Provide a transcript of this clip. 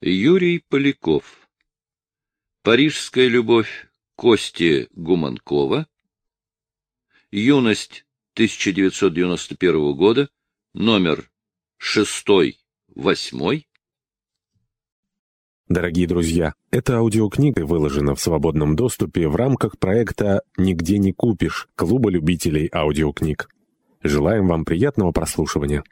Юрий Поляков. Парижская любовь Кости Гуманкова. Юность 1991 года. Номер 6-8. Дорогие друзья, эта аудиокнига выложена в свободном доступе в рамках проекта «Нигде не купишь» Клуба любителей аудиокниг. Желаем вам приятного прослушивания.